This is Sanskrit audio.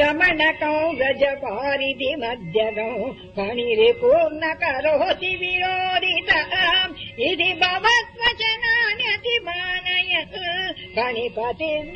रमणकौ गजपारिदि मध्यगौ मणिरिपूर्ण करोति विरोदिता इति भवत् स्वचनान्य कणिपतिर्